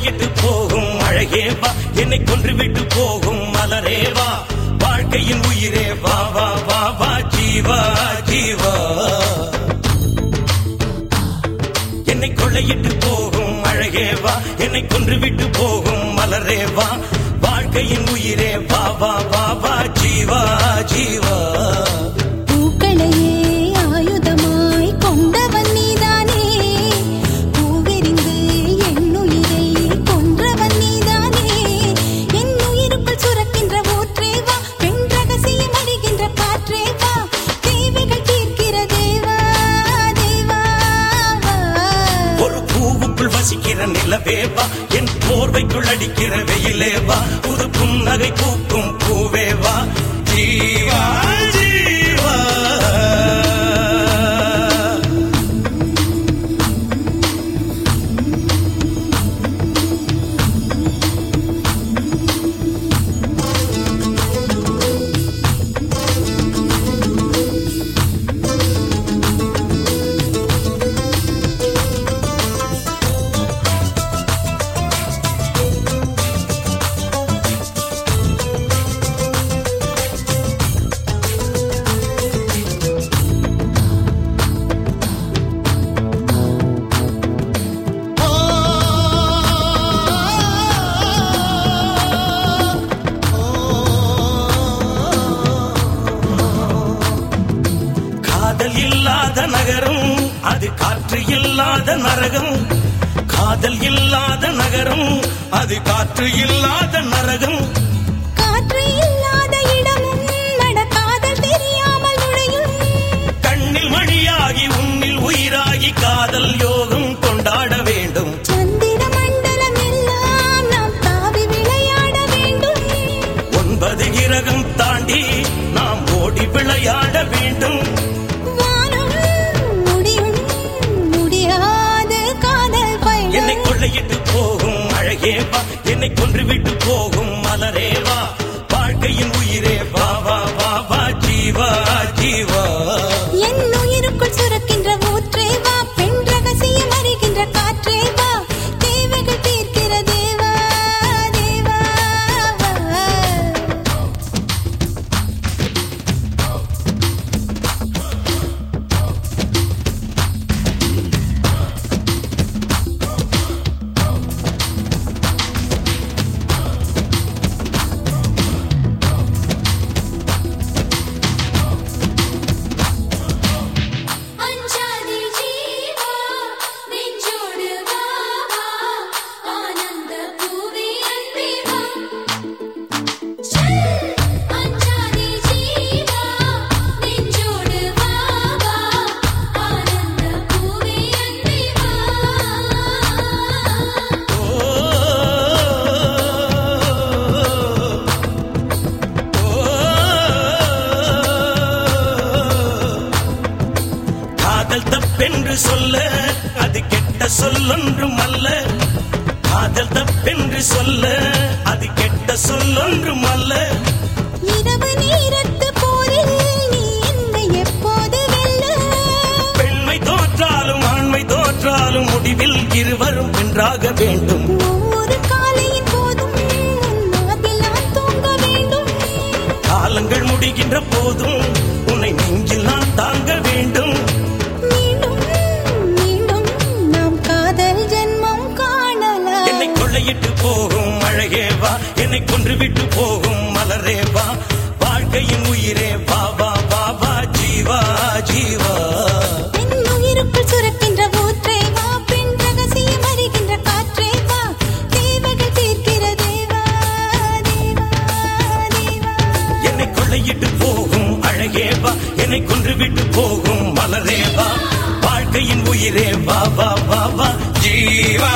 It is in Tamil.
என்னை கொள்ளையிட்டு போகும் அழகேவா என்னை கொன்றுவிட்டு போகும் மலரேவா வாழ்க்கையின் உயிரே வா வா வா வா. ஜீவா ஜீவா. என்னை கொள்ளையிட்டு போகும் அழகேவா என்னை கொன்றுவிட்டு போகும் மலரேவா வாழ்க்கையின் உயிரே வா வா வா வா. ஜீவா ஜீவா. பூவுக்குள் வசிக்கிற நிலவேவா என் போர்வைக்குள் அடிக்கிற வெயிலேவா புது புன்னகை பூக்கும் பூவேவா ஜீவா ஜீவா இல்லாத நகரம் அது காற்று இல்லாத நரகம். காதல் இல்லாத நகரம் அது காற்று இல்லாத நரகம். காற்று இல்லாத இடமும் நடக்காதல் தெரியாமல் நுழையும். கண்ணில் மணியாகி உன்னில் உயிராகி காதல் யோகம் கொண்டாட வேண்டும். சந்திர மண்டலம் எல்லாம் நாம் தாவி விளையாட வேண்டும். ஒன்பது கிரகம் தாண்டி நாம் ஓடி விளையாட வேண்டும். என்னை கொள்ளையிட்டு போகும். அழகே வா என்னை கொன்றுவிட்டு போகும். சொல்லொன்றும் அல்ல காதல் தப்பென்று சொல்ல. அது கெட்ட சொல்லொன்றும் அல்ல இரவு நேரத்து போரில் நீ என்னை எப்போது வெல்ல? பெண்மை தோற்றாலும் ஆண்மை தோற்றாலும் முடிவில் இருவரும் தூங்க வேண்டும். காலங்கள் முடிகின்ற போதும் உன்னை கொள்ளையிட்டு போகும் அழகே வா. என்னை கொன்றுவிட்டு போகும் மலரே வா. வாழ்க்கையின் உயிரே வா வா ஜீவா ஜீவா. கொள்ளையிட்டு போகும் என்னை கொன்றுவிட்டு போகும் மலரே வா. வாழ்க்கையின் உயிரே வா வா வா வா. ஜீவா